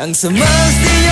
Ang semestinya